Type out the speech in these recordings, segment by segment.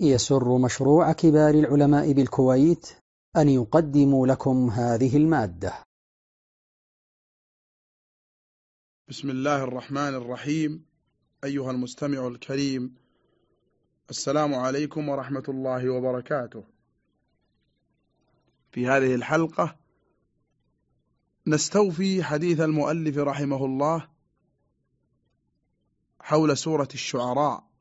يسر مشروع كبار العلماء بالكويت أن يقدم لكم هذه المادة. بسم الله الرحمن الرحيم. أيها المستمع الكريم السلام عليكم ورحمة الله وبركاته. في هذه الحلقة نستوفي حديث المؤلف رحمه الله حول سورة الشعراء.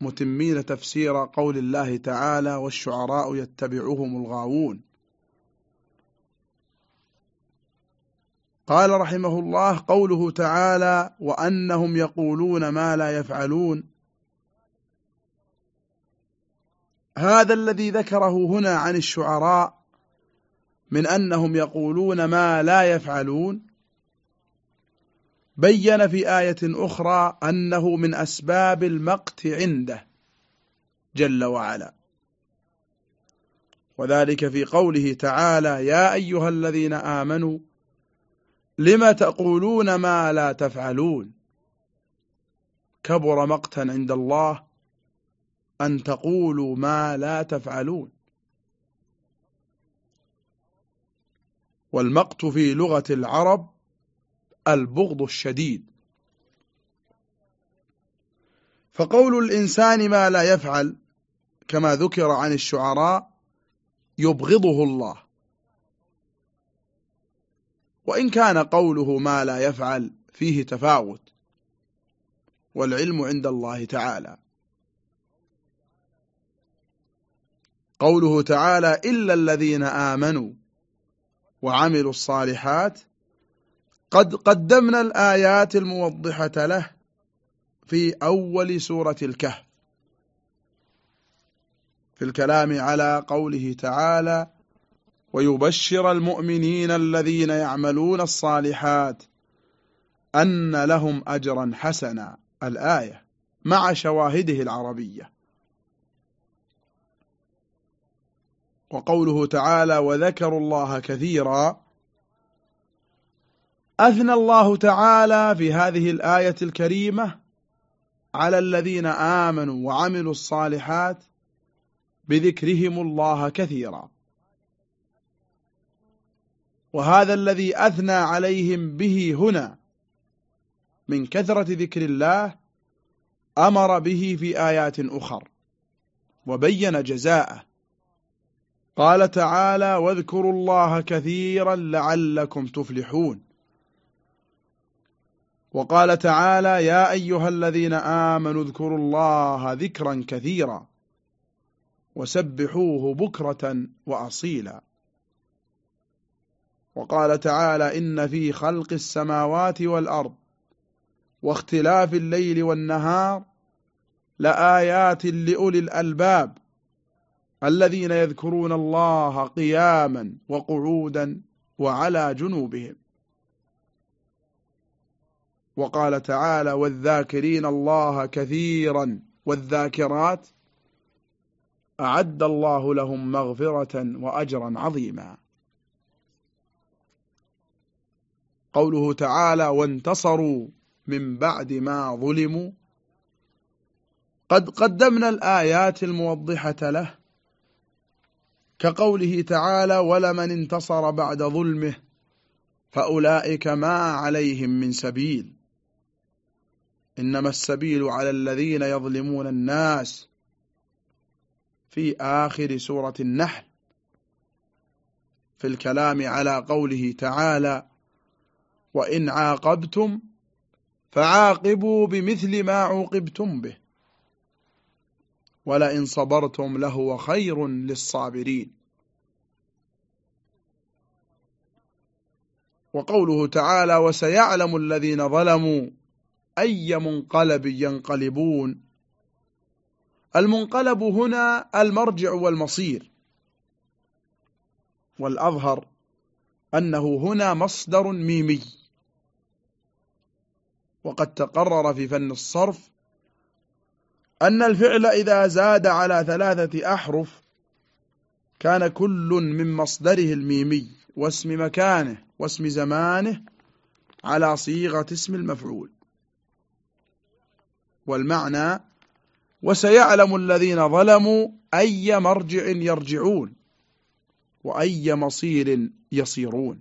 متمين تفسير قول الله تعالى والشعراء يتبعهم الغاوون. قال رحمه الله قوله تعالى وأنهم يقولون ما لا يفعلون هذا الذي ذكره هنا عن الشعراء من أنهم يقولون ما لا يفعلون بين في آية أخرى أنه من أسباب المقت عنده جل وعلا. وذلك في قوله تعالى يا أيها الذين آمنوا لم تقولون ما لا تفعلون؟ كبر مقتا عند الله أن تقولوا ما لا تفعلون. والمقت في لغة العرب البغض الشديد. فقول الإنسان ما لا يفعل كما ذكر عن الشعراء يبغضه الله. وإن كان قوله ما لا يفعل فيه تفاوت والعلم عند الله تعالى. قوله تعالى إلا الذين آمنوا وعملوا الصالحات قد قدمنا الآيات الموضحة له في أول سورة الكهف. في الكلام على قوله تعالى ويبشر المؤمنين الذين يعملون الصالحات أن لهم أجرا حسنا. الآية مع شواهده العربية. وقوله تعالى وذكروا الله كثيرا أثنى الله تعالى في هذه الآية الكريمة على الذين آمنوا وعملوا الصالحات بذكرهم الله كثيرا. وهذا الذي أثنى عليهم به هنا من كثرة ذكر الله أمر به في آيات أخر وبين جزاءه. قال تعالى واذكروا الله كثيرا لعلكم تفلحون وقال تعالى يا أيها الذين آمنوا اذكروا الله ذكرا كثيرا وسبحوه بكرة وأصيلا. وقال تعالى إن في خلق السماوات والأرض واختلاف الليل والنهار لآيات لأولي الألباب الذين يذكرون الله قياما وقعودا وعلى جنوبهم. وقال تعالى والذاكرين الله كثيرا والذاكرات أعد الله لهم مغفرة وأجرا عظيما. قوله تعالى وانتصروا من بعد ما ظلموا. قد قدمنا الآيات الموضحة له كقوله تعالى ولمن انتصر بعد ظلمه فأولئك ما عليهم من سبيل. إنما السبيل على الذين يظلمون الناس في آخر سورة النحل في الكلام على قوله تعالى وإن عاقبتم فعاقبوا بمثل ما عوقبتم به ولئن صبرتم لهو خير للصابرين. وقوله تعالى وسيعلم الذين ظلموا أي منقلب ينقلبون. المنقلب هنا المرجع والمصير. والأظهر أنه هنا مصدر ميمي. وقد تقرر في فن الصرف أن الفعل إذا زاد على ثلاثة أحرف كان كل من مصدره الميمي واسم مكانه واسم زمانه على صيغة اسم المفعول. والمعنى وسيعلم الذين ظلموا أي مرجع يرجعون وأي مصير يصيرون.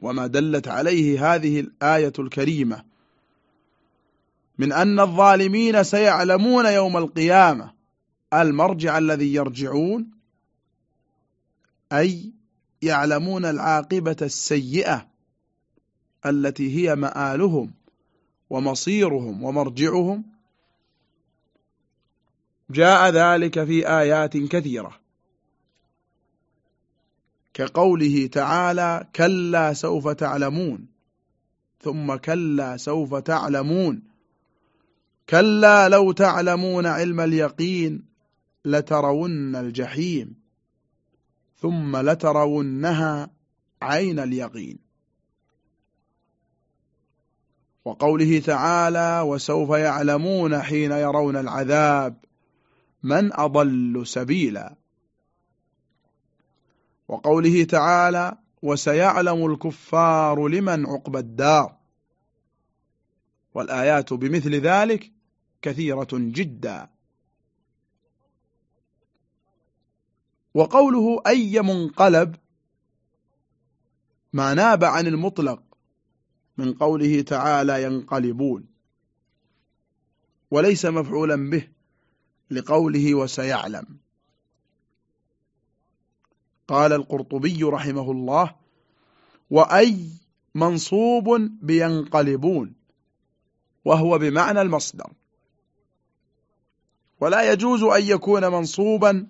وما دلت عليه هذه الآية الكريمة من أن الظالمين سيعلمون يوم القيامة المرجع الذي يرجعون أي يعلمون العاقبة السيئة التي هي مآلهم ومصيرهم ومرجعهم. جاء ذلك في آيات كثيرة. كقوله تعالى كلا سوف تعلمون ثم كلا سوف تعلمون كلا لو تعلمون علم اليقين لترون الجحيم ثم لترونها عين اليقين وقوله تعالى وسوف يعلمون حين يرون العذاب من أضل سبيلا وقوله تعالى وسيعلم الكفار لمن عقب الدار والآيات بمثل ذلك كثيرة جدا. وقوله أي منقلب ما ناب عن المطلق. من قوله تعالى ينقلبون. وليس مفعولا به لقوله وسيعلم. قال القرطبي رحمه الله وأي منصوب بينقلبون وهو بمعنى المصدر. ولا يجوز أن يكون منصوبا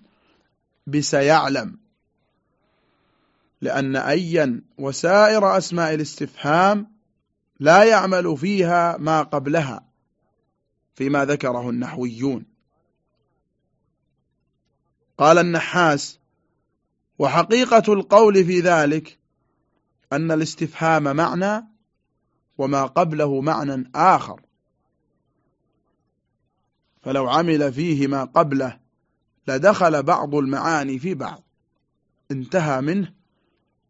بسيعلم لأن أيا وسائر أسماء الاستفهام لا يعمل فيها ما قبلها فيما ذكره النحويون. قال النحاس وحقيقة القول في ذلك أن الاستفهام معنى وما قبله معنى آخر. فلو عمل فيه ما قبله لدخل بعض المعاني في بعض انتهى منه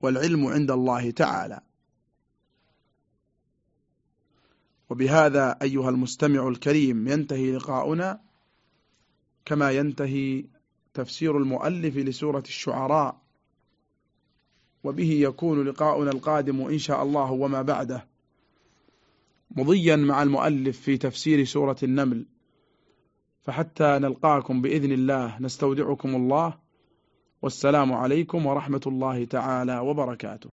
والعلم عند الله تعالى. وبهذا أيها المستمع الكريم ينتهي لقاؤنا كما ينتهي تفسير المؤلف لسورة الشعراء. وبه يكون لقاؤنا القادم إن شاء الله وما بعده. مضيا مع المؤلف في تفسير سورة النمل. فحتى نلقاكم بإذن الله نستودعكم الله. والسلام عليكم ورحمة الله تعالى وبركاته.